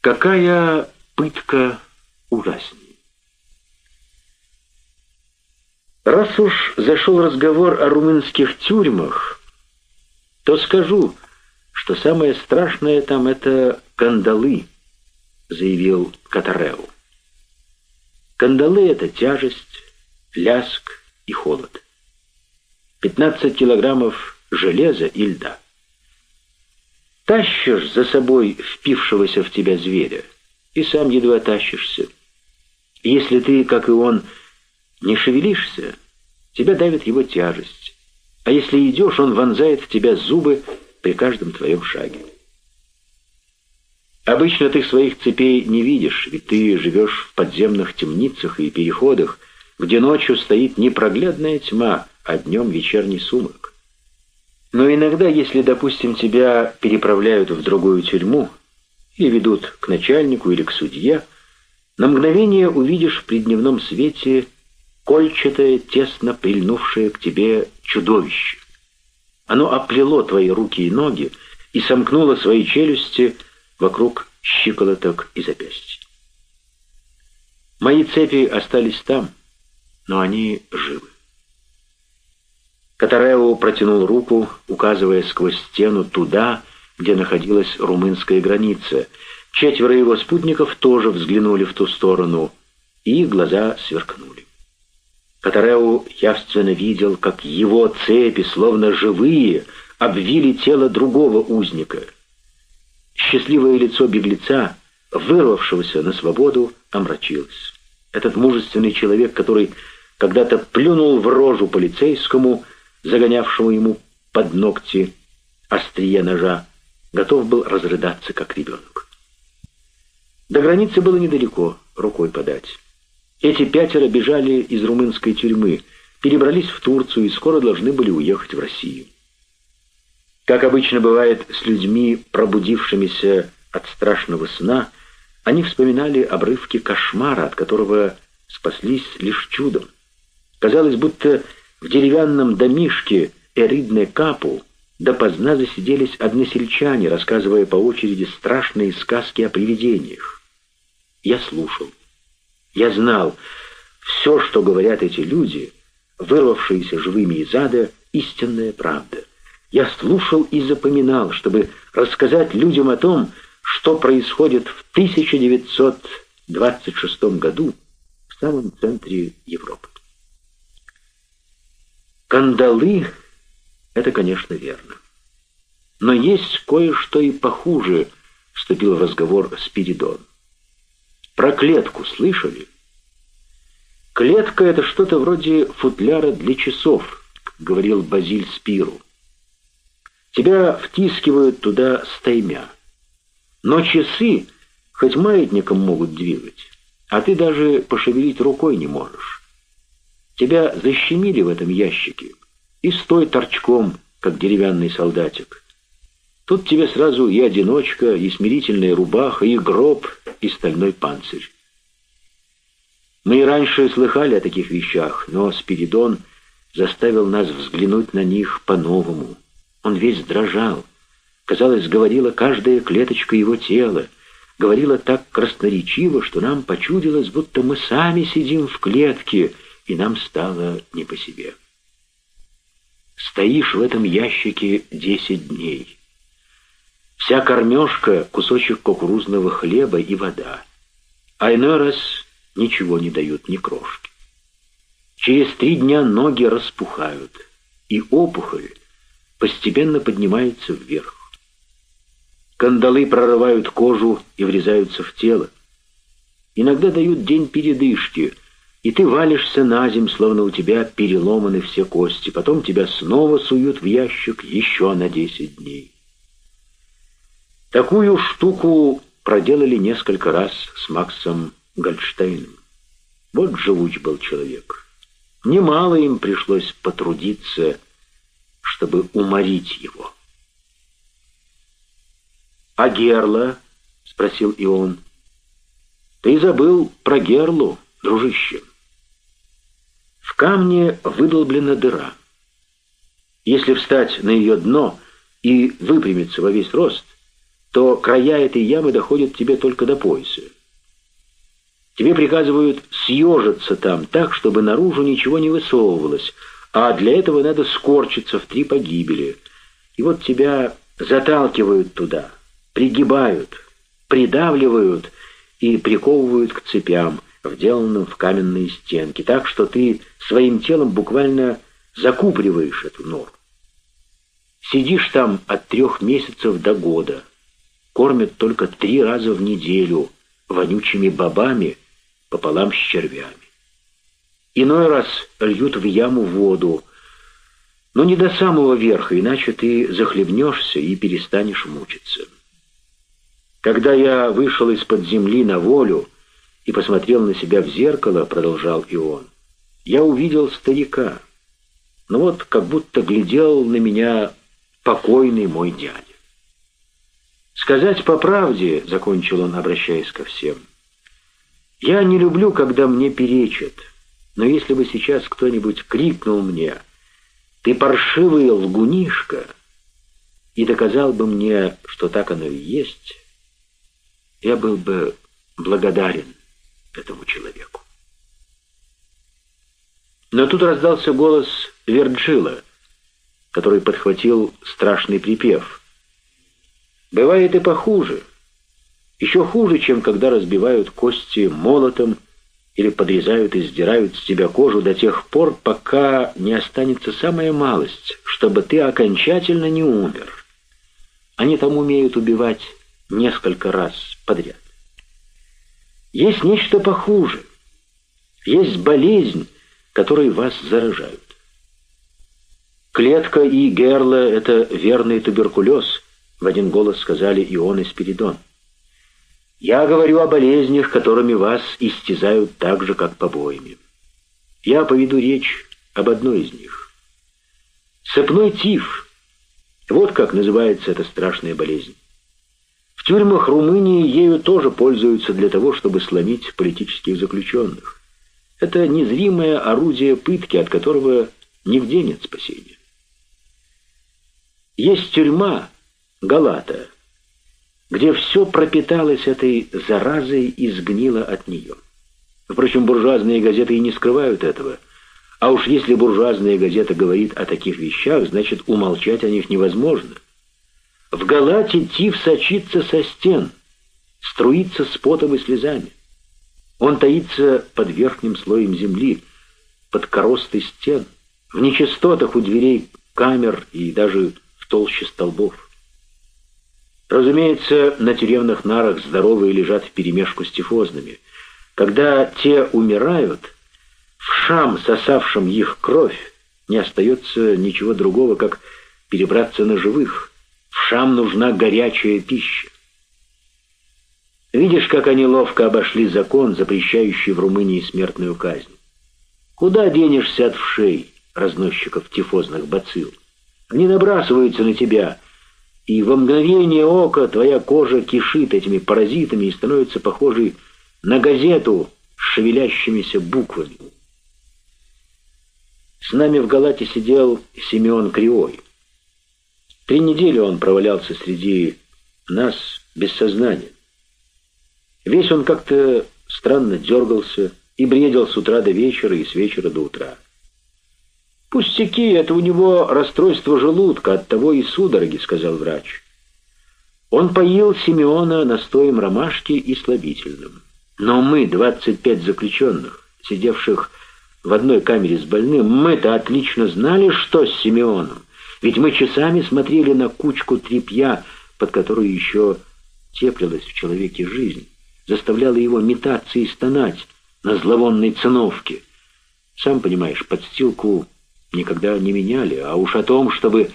Какая пытка ужаснее? Раз уж зашел разговор о румынских тюрьмах, то скажу, что самое страшное там — это кандалы, заявил Катареу. Кандалы — это тяжесть, ляск и холод. 15 килограммов железа и льда. Тащишь за собой впившегося в тебя зверя, и сам едва тащишься. Если ты, как и он, не шевелишься, тебя давит его тяжесть. А если идешь, он вонзает в тебя зубы при каждом твоем шаге. Обычно ты своих цепей не видишь, ведь ты живешь в подземных темницах и переходах, где ночью стоит непроглядная тьма, а днем вечерний сумрак. Но иногда, если, допустим, тебя переправляют в другую тюрьму и ведут к начальнику или к судье, на мгновение увидишь при дневном свете кольчатое, тесно прильнувшее к тебе чудовище. Оно оплело твои руки и ноги и сомкнуло свои челюсти вокруг щиколоток и запястья. Мои цепи остались там, но они живы. Катарео протянул руку, указывая сквозь стену туда, где находилась румынская граница. Четверо его спутников тоже взглянули в ту сторону, и глаза сверкнули. Катарео явственно видел, как его цепи, словно живые, обвили тело другого узника. Счастливое лицо беглеца, вырвавшегося на свободу, омрачилось. Этот мужественный человек, который когда-то плюнул в рожу полицейскому, загонявшему ему под ногти острие ножа, готов был разрыдаться, как ребенок. До границы было недалеко, рукой подать. Эти пятеро бежали из румынской тюрьмы, перебрались в Турцию и скоро должны были уехать в Россию. Как обычно бывает с людьми, пробудившимися от страшного сна, они вспоминали обрывки кошмара, от которого спаслись лишь чудом. Казалось, будто в деревянном домишке Эридне Капу допоздна засиделись односельчане, рассказывая по очереди страшные сказки о привидениях. Я слушал. Я знал, все, что говорят эти люди, вырвавшиеся живыми из ада, истинная правда. Я слушал и запоминал, чтобы рассказать людям о том, что происходит в 1926 году в самом центре Европы. Кандалы — это, конечно, верно. Но есть кое-что и похуже, — вступил в разговор Спиридон. Про клетку слышали? Клетка — это что-то вроде футляра для часов, — говорил Базиль Спиру. Тебя втискивают туда стаймя. Но часы хоть маятником могут двигать, а ты даже пошевелить рукой не можешь. Тебя защемили в этом ящике, и стой торчком, как деревянный солдатик. Тут тебе сразу и одиночка, и смирительная рубаха, и гроб, и стальной панцирь. Мы и раньше слыхали о таких вещах, но Спиридон заставил нас взглянуть на них по-новому. Он весь дрожал. Казалось, говорила каждая клеточка его тела, говорила так красноречиво, что нам почудилось, будто мы сами сидим в клетке — и нам стало не по себе. Стоишь в этом ящике десять дней. Вся кормежка — кусочек кукурузного хлеба и вода. А иной раз ничего не дают, ни крошки. Через три дня ноги распухают, и опухоль постепенно поднимается вверх. Кандалы прорывают кожу и врезаются в тело. Иногда дают день передышки — и ты валишься на земь, словно у тебя переломаны все кости. Потом тебя снова суют в ящик еще на десять дней. Такую штуку проделали несколько раз с Максом Гольдштейном. Вот живуч был человек. Немало им пришлось потрудиться, чтобы уморить его. «А Герла?» — спросил и он. «Ты забыл про Герлу, дружище». Камне выдолблена дыра. Если встать на ее дно и выпрямиться во весь рост, то края этой ямы доходят тебе только до пояса. Тебе приказывают съежиться там так, чтобы наружу ничего не высовывалось, а для этого надо скорчиться в три погибели. И вот тебя заталкивают туда, пригибают, придавливают и приковывают к цепям, вделанным в каменные стенки, так что ты своим телом буквально закупориваешь эту нору. Сидишь там от трех месяцев до года, кормят только три раза в неделю вонючими бобами пополам с червями. Иной раз льют в яму воду, но не до самого верха, иначе ты захлебнешься и перестанешь мучиться. Когда я вышел из-под земли на волю и посмотрел на себя в зеркало, продолжал и он, я увидел старика. Ну вот, как будто глядел на меня покойный мой дядя. «Сказать по правде», — закончил он, обращаясь ко всем, — «я не люблю, когда мне перечат, но если бы сейчас кто-нибудь крикнул мне, ты паршивый лгунишка, и доказал бы мне, что так оно и есть, я был бы благодарен этому человеку». Но тут раздался голос Верджила, который подхватил страшный припев. «Бывает и похуже. Еще хуже, чем когда разбивают кости молотом или подрезают и сдирают с тебя кожу до тех пор, пока не останется самая малость, чтобы ты окончательно не умер. Они там умеют убивать несколько раз подряд. Есть нечто похуже. Есть болезнь, которой вас заражают. Клетка и герла — это верный туберкулез, в один голос сказали Ион и Спиридон. Я говорю о болезнях, которыми вас истязают так же, как побоями. Я поведу речь об одной из них. Цепной тиф. Вот как называется эта страшная болезнь. В тюрьмах Румынии ею тоже пользуются для того, чтобы сломить политических заключенных. Это незримое орудие пытки, от которого нигде нет спасения. Есть тюрьма, Галата, где все пропиталось этой заразой и сгнило от нее. Впрочем, буржуазные газеты и не скрывают этого. А уж если буржуазная газета говорит о таких вещах, значит, умолчать о них невозможно. В Галате тиф сочится со стен, струится с потом и слезами. Он таится под верхним слоем земли, под коростой стен, в нечистотах у дверей камер и даже толще столбов. Разумеется, на тюремных нарах здоровые лежат вперемешку с тифозными. Когда те умирают, в шам, сосавшем их кровь, не остается ничего другого, как перебраться на живых. Шам нужна горячая пища. Видишь, как они ловко обошли закон, запрещающий в Румынии смертную казнь. Куда денешься от вшей, разносчиков тифозных бацилл? Они набрасываются на тебя, и во мгновение ока твоя кожа кишит этими паразитами и становится похожей на газету с шевелящимися буквами. С нами в Галате сидел Симеон Кривой. Три недели он провалялся среди нас без сознания. Весь он как-то странно дергался и бредил с утра до вечера и с вечера до утра. «Пустяки, это у него расстройство желудка, от того и судороги», — сказал врач. Он поил Симеона настоем ромашки и слабительным. Но мы, 25 заключенных, сидевших в одной камере с больным, мы-то отлично знали, что с Симеоном. Ведь мы часами смотрели на кучку тряпья, под которую еще теплилась в человеке жизнь, заставляла его метаться и стонать на зловонной циновке. Сам понимаешь, подстилку никогда не меняли, а уж о том, чтобы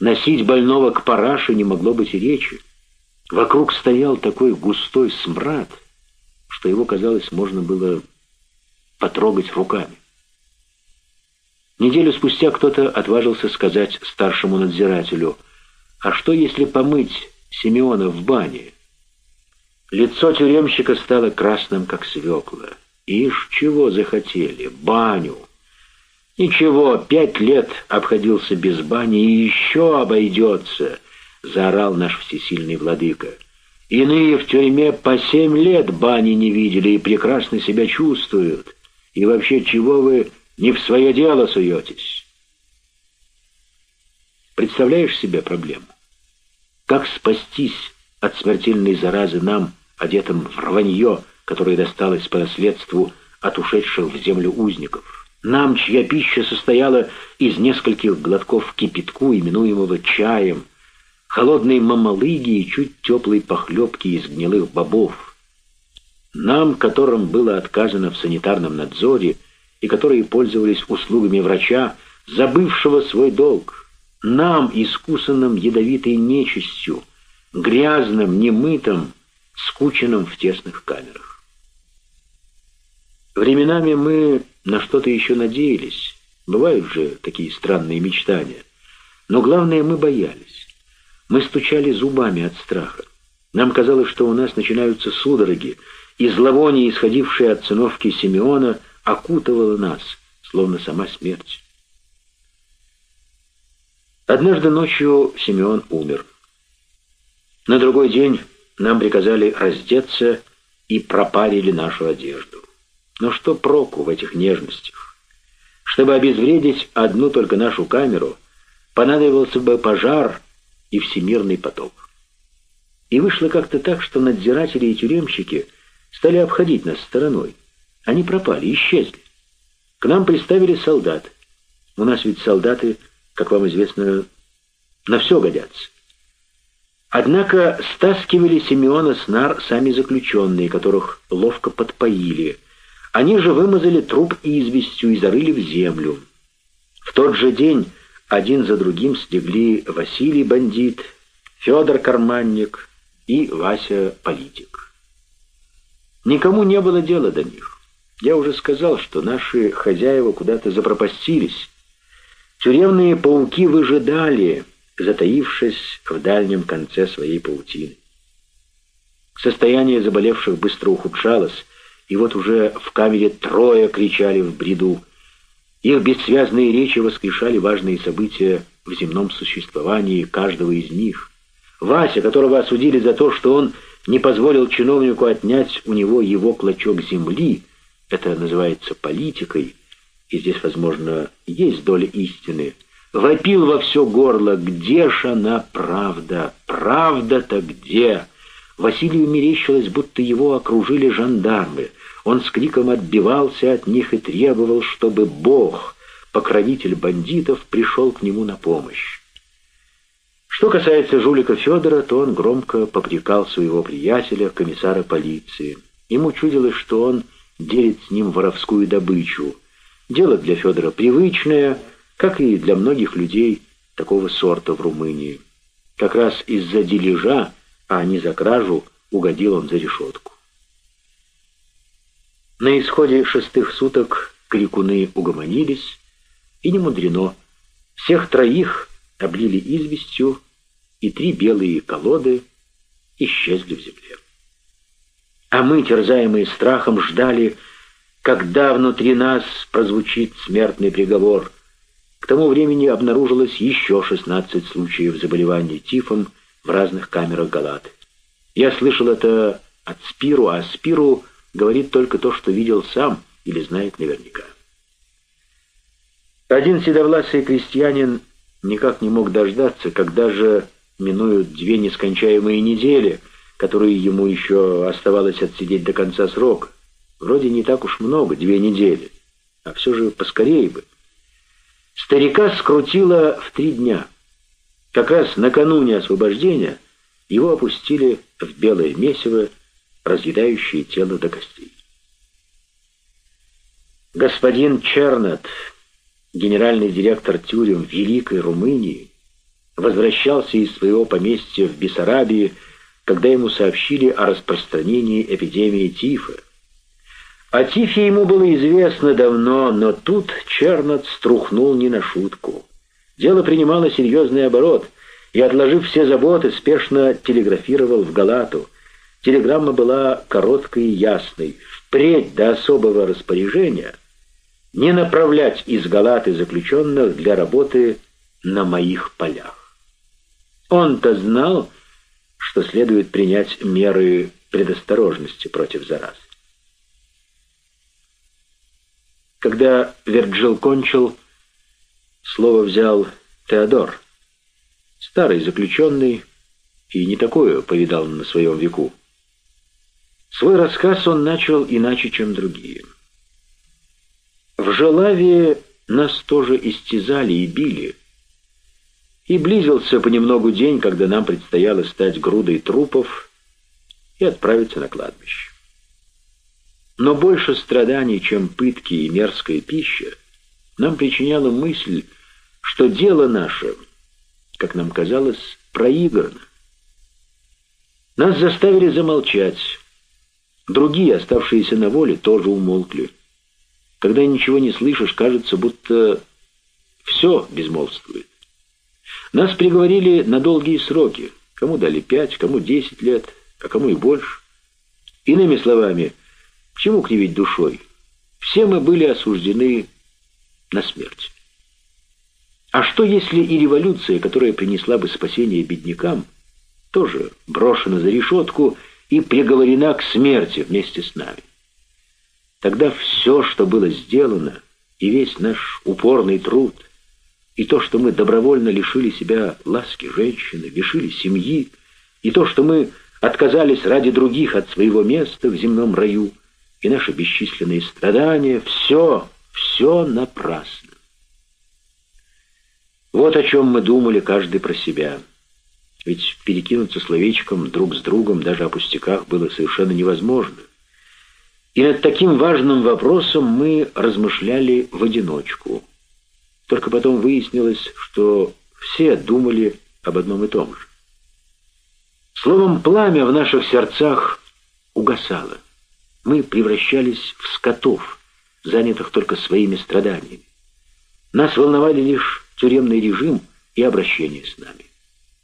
носить больного к параше, не могло быть и речи. Вокруг стоял такой густой смрад, что его, казалось, можно было потрогать руками. Неделю спустя кто-то отважился сказать старшему надзирателю, «А что, если помыть Симеона в бане?» Лицо тюремщика стало красным, как свекла. Ишь, чего захотели? Баню! Ничего, пять лет обходился без бани и еще обойдется. — заорал наш всесильный владыка. «Иные в тюрьме по семь лет бани не видели и прекрасно себя чувствуют. И вообще, чего вы не в свое дело суетесь?» Представляешь себе проблему? Как спастись от смертельной заразы нам, одетым в рванье, которое досталось по наследству от ушедших в землю узников? Нам, чья пища состояла из нескольких глотков кипятку, именуемого чаем, холодной мамалыги и чуть теплой похлебки из гнилых бобов. Нам, которым было отказано в санитарном надзоре и которые пользовались услугами врача, забывшего свой долг. Нам, искусанным ядовитой нечистью, грязным, немытым, скученным в тесных камерах. Временами мы на что-то еще надеялись. Бывают же такие странные мечтания. Но главное, мы боялись. Мы стучали зубами от страха. Нам казалось, что у нас начинаются судороги, и зловоние, исходившее от циновки Симеона, окутывало нас, словно сама смерть. Однажды ночью Симеон умер. На другой день нам приказали раздеться и пропарили нашу одежду. Но что проку в этих нежностях? Чтобы обезвредить одну только нашу камеру, понадобился бы пожар и всемирный потоп. И вышло как-то так, что надзиратели и тюремщики стали обходить нас стороной. Они пропали, исчезли. К нам приставили солдат. У нас ведь солдаты, как вам известно, на все годятся. Однако стаскивали Симеона с нар сами заключенные, которых ловко подпоили. Они же вымазали труп известью и зарыли в землю. В тот же день один за другим слегли Василий бандит, Федор карманник и Вася политик. Никому не было дела до них. Я уже сказал, что наши хозяева куда-то запропастились. Тюремные пауки выжидали, затаившись в дальнем конце своей паутины. Состояние заболевших быстро ухудшалось, и вот уже в камере трое кричали в бреду. Их бессвязные речи воскрешали важные события в земном существовании каждого из них. Вася, которого осудили за то, что он не позволил чиновнику отнять у него его клочок земли, это называется политикой, и здесь, возможно, есть доля истины – вопил во все горло, где ж она правда, правда-то где? Василию мерещилось, будто его окружили жандармы. Он с криком отбивался от них и требовал, чтобы Бог, покровитель бандитов, пришел к нему на помощь. Что касается жулика Федора, то он громко попрекал своего приятеля, комиссара полиции. Ему чудилось, что он делит с ним воровскую добычу. Дело для Федора привычное — как и для многих людей такого сорта в Румынии. Как раз из-за дележа, а не за кражу, угодил он за решетку. На исходе шестых суток крикуны угомонились, и не мудрено. Всех троих облили известью, и три белые колоды исчезли в земле. А мы, терзаемые страхом, ждали, когда внутри нас прозвучит смертный приговор — к тому времени обнаружилось еще 16 случаев заболевания тифом в разных камерах Галаты. Я слышал это от Спиру, а Спиру говорит только то, что видел сам или знает наверняка. Один седовласый крестьянин никак не мог дождаться, когда же минуют две нескончаемые недели, которые ему еще оставалось отсидеть до конца срока. Вроде не так уж много, две недели, а все же поскорее бы. Старика скрутило в три дня. Как раз накануне освобождения его опустили в белое месиво, разъедающее тело до костей. Господин Чернет, генеральный директор тюрем Великой Румынии, возвращался из своего поместья в Бессарабии, когда ему сообщили о распространении эпидемии тифа. О Тифе ему было известно давно, но тут Чернот струхнул не на шутку. Дело принимало серьезный оборот, и, отложив все заботы, спешно телеграфировал в Галату. Телеграмма была короткой и ясной. Впредь до особого распоряжения не направлять из Галаты заключенных для работы на моих полях. Он-то знал, что следует принять меры предосторожности против зараз. Когда Верджил кончил, слово взял Теодор, старый заключенный, и не такое повидал на своем веку. Свой рассказ он начал иначе, чем другие. В Желаве нас тоже истязали и били, и близился понемногу день, когда нам предстояло стать грудой трупов и отправиться на кладбище. Но больше страданий, чем пытки и мерзкая пища, нам причиняла мысль, что дело наше, как нам казалось, проиграно. Нас заставили замолчать. Другие, оставшиеся на воле, тоже умолкли. Когда ничего не слышишь, кажется, будто все безмолвствует. Нас приговорили на долгие сроки. Кому дали пять, кому десять лет, а кому и больше. Иными словами, к чему кривить душой? Все мы были осуждены на смерть. А что, если и революция, которая принесла бы спасение беднякам, тоже брошена за решетку и приговорена к смерти вместе с нами? Тогда все, что было сделано, и весь наш упорный труд, и то, что мы добровольно лишили себя ласки женщины, лишили семьи, и то, что мы отказались ради других от своего места в земном раю — и наши бесчисленные страдания, все, все напрасно. Вот о чем мы думали каждый про себя. Ведь перекинуться словечком друг с другом даже о пустяках было совершенно невозможно. И над таким важным вопросом мы размышляли в одиночку. Только потом выяснилось, что все думали об одном и том же. Словом, пламя в наших сердцах угасало мы превращались в скотов, занятых только своими страданиями. Нас волновали лишь тюремный режим и обращение с нами.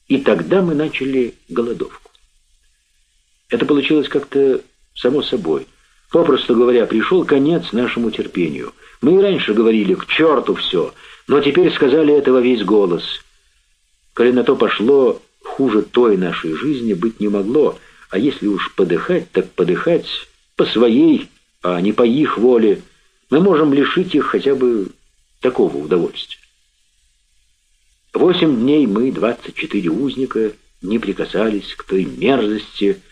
И тогда мы начали голодовку. Это получилось как-то само собой. Попросту говоря, пришел конец нашему терпению. Мы и раньше говорили «к черту все», но теперь сказали это во весь голос. Коли на то пошло, хуже той нашей жизни быть не могло, а если уж подыхать, так подыхать по своей, а не по их воле, мы можем лишить их хотя бы такого удовольствия. Восемь дней мы, двадцать четыре узника, не прикасались к той мерзости,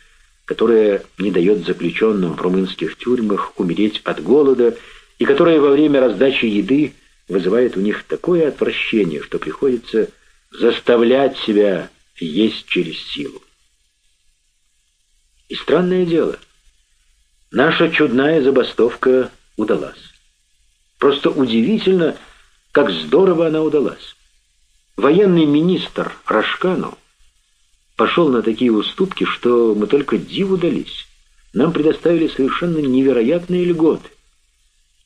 которая не дает заключенным в румынских тюрьмах умереть от голода и которая во время раздачи еды вызывает у них такое отвращение, что приходится заставлять себя есть через силу. И странное дело — Наша чудная забастовка удалась. Просто удивительно, как здорово она удалась. Военный министр Рашкану пошел на такие уступки, что мы только диву дались. Нам предоставили совершенно невероятные льготы.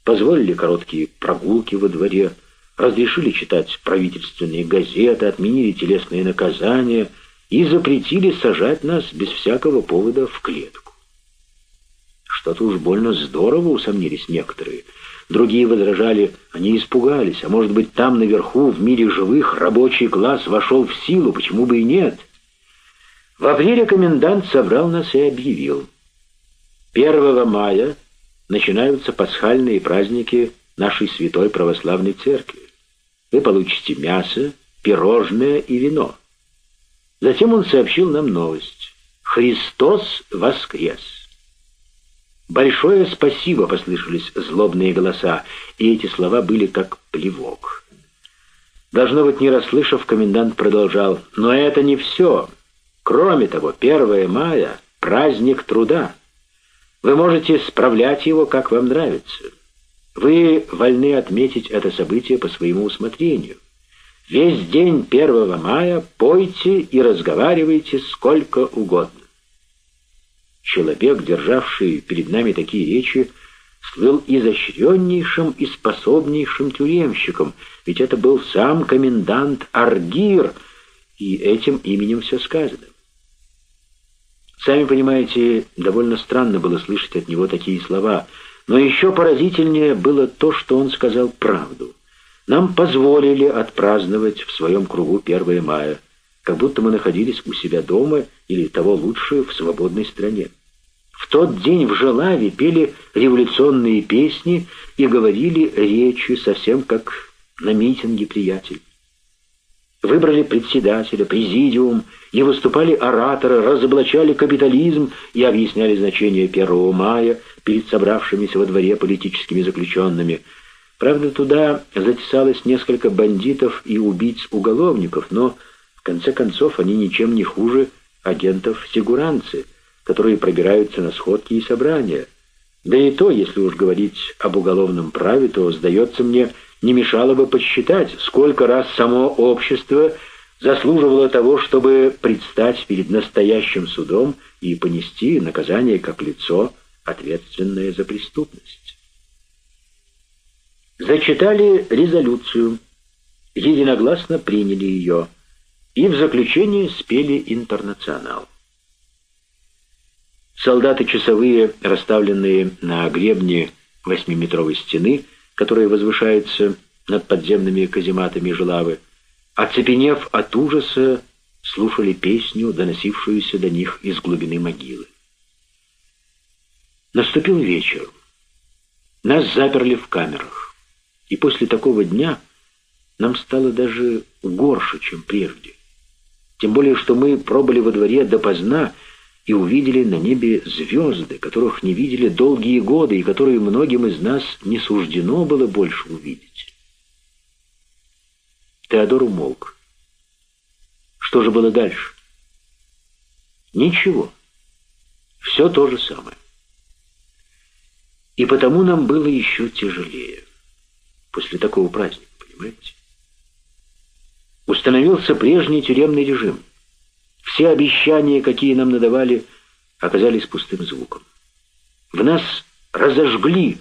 Позволили короткие прогулки во дворе, разрешили читать правительственные газеты, отменили телесные наказания и запретили сажать нас без всякого повода в клетку. Что-то уж больно здорово, усомнились некоторые. Другие возражали, они испугались, а может быть там наверху, в мире живых, рабочий класс вошел в силу, почему бы и нет. В апреле комендант собрал нас и объявил. 1 мая начинаются пасхальные праздники нашей святой православной церкви. Вы получите мясо, пирожное и вино. Затем он сообщил нам новость. Христос воскрес! «Большое спасибо!» — послышались злобные голоса, и эти слова были как плевок. Должно быть, не расслышав, комендант продолжал. «Но это не все. Кроме того, 1 мая — праздник труда. Вы можете справлять его, как вам нравится. Вы вольны отметить это событие по своему усмотрению. Весь день 1 мая пойте и разговаривайте сколько угодно. Человек, державший перед нами такие речи, слыл изощреннейшим и способнейшим тюремщиком, ведь это был сам комендант Аргир, и этим именем все сказано. Сами понимаете, довольно странно было слышать от него такие слова, но еще поразительнее было то, что он сказал правду. Нам позволили отпраздновать в своем кругу 1 мая, как будто мы находились у себя дома или, того лучше, в свободной стране. В тот день в Желаве пели революционные песни и говорили речи, совсем как на митинге приятель. Выбрали председателя, президиум, и выступали ораторы, разоблачали капитализм и объясняли значение 1 мая перед собравшимися во дворе политическими заключенными. Правда, туда затесалось несколько бандитов и убийц-уголовников, но, в конце концов, они ничем не хуже агентов сигуранцы, которые пробираются на сходки и собрания. Да и то, если уж говорить об уголовном праве, то, сдается мне, не мешало бы подсчитать, сколько раз само общество заслуживало того, чтобы предстать перед настоящим судом и понести наказание как лицо, ответственное за преступность. Зачитали резолюцию, единогласно приняли ее и в заключение спели «Интернационал». Солдаты часовые, расставленные на гребне восьмиметровой стены, которая возвышается над подземными казематами Желавы, оцепенев от ужаса, слушали песню, доносившуюся до них из глубины могилы. Наступил вечер. Нас заперли в камерах. И после такого дня нам стало даже горше, чем прежде. Тем более, что мы пробыли во дворе допоздна и увидели на небе звезды, которых не видели долгие годы и которые многим из нас не суждено было больше увидеть. Теодор умолк. Что же было дальше? Ничего. Все то же самое. И потому нам было еще тяжелее. После такого праздника, понимаете? Установился прежний тюремный режим. Все обещания, какие нам надавали, оказались пустым звуком. В нас разожгли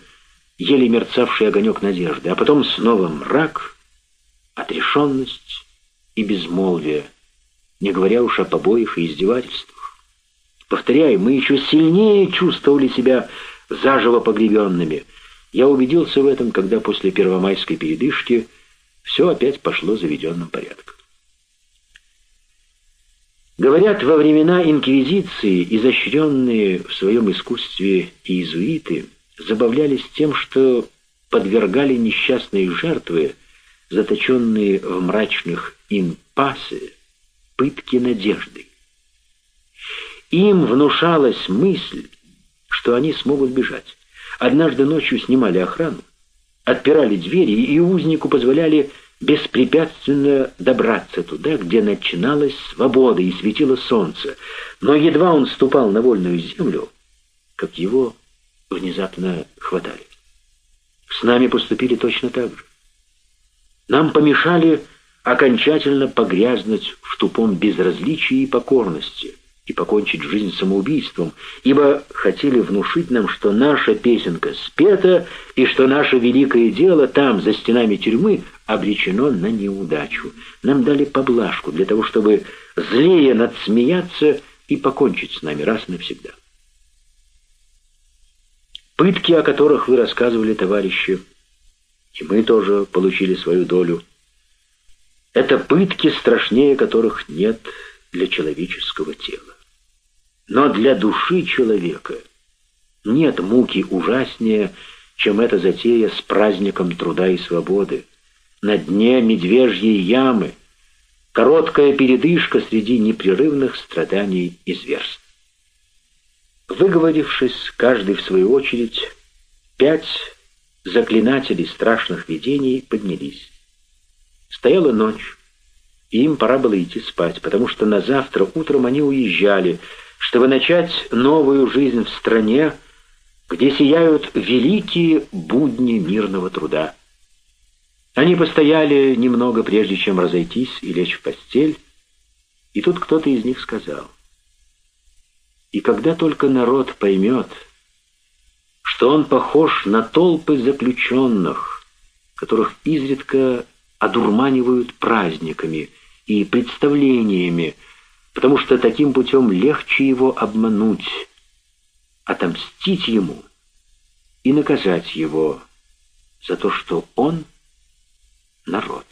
еле мерцавший огонек надежды, а потом снова мрак, отрешенность и безмолвие, не говоря уж о побоях и издевательствах. Повторяю, мы еще сильнее чувствовали себя заживо погребенными. Я убедился в этом, когда после первомайской передышки все опять пошло заведенным порядком. Говорят, во времена Инквизиции изощренные в своем искусстве иезуиты забавлялись тем, что подвергали несчастные жертвы, заточенные в мрачных импасы, пытки надеждой. Им внушалась мысль, что они смогут бежать. Однажды ночью снимали охрану, отпирали двери и узнику позволяли беспрепятственно добраться туда, где начиналась свобода и светило солнце. Но едва он ступал на вольную землю, как его внезапно хватали. С нами поступили точно так же. Нам помешали окончательно погрязнуть в тупом безразличии и покорности — и покончить жизнь самоубийством, ибо хотели внушить нам, что наша песенка спета и что наше великое дело там, за стенами тюрьмы, обречено на неудачу. Нам дали поблажку для того, чтобы злее надсмеяться и покончить с нами раз навсегда. Пытки, о которых вы рассказывали, товарищи, и мы тоже получили свою долю, это пытки, страшнее которых нет для человеческого тела. Но для души человека нет муки ужаснее, чем эта затея с праздником труда и свободы. На дне медвежьей ямы короткая передышка среди непрерывных страданий и зверств. Выговорившись, каждый в свою очередь, пять заклинателей страшных видений поднялись. Стояла ночь, и им пора было идти спать, потому что на завтра утром они уезжали — чтобы начать новую жизнь в стране, где сияют великие будни мирного труда. Они постояли немного, прежде чем разойтись и лечь в постель, и тут кто-то из них сказал, «И когда только народ поймет, что он похож на толпы заключенных, которых изредка одурманивают праздниками и представлениями, потому что таким путем легче его обмануть, отомстить ему и наказать его за то, что он — народ.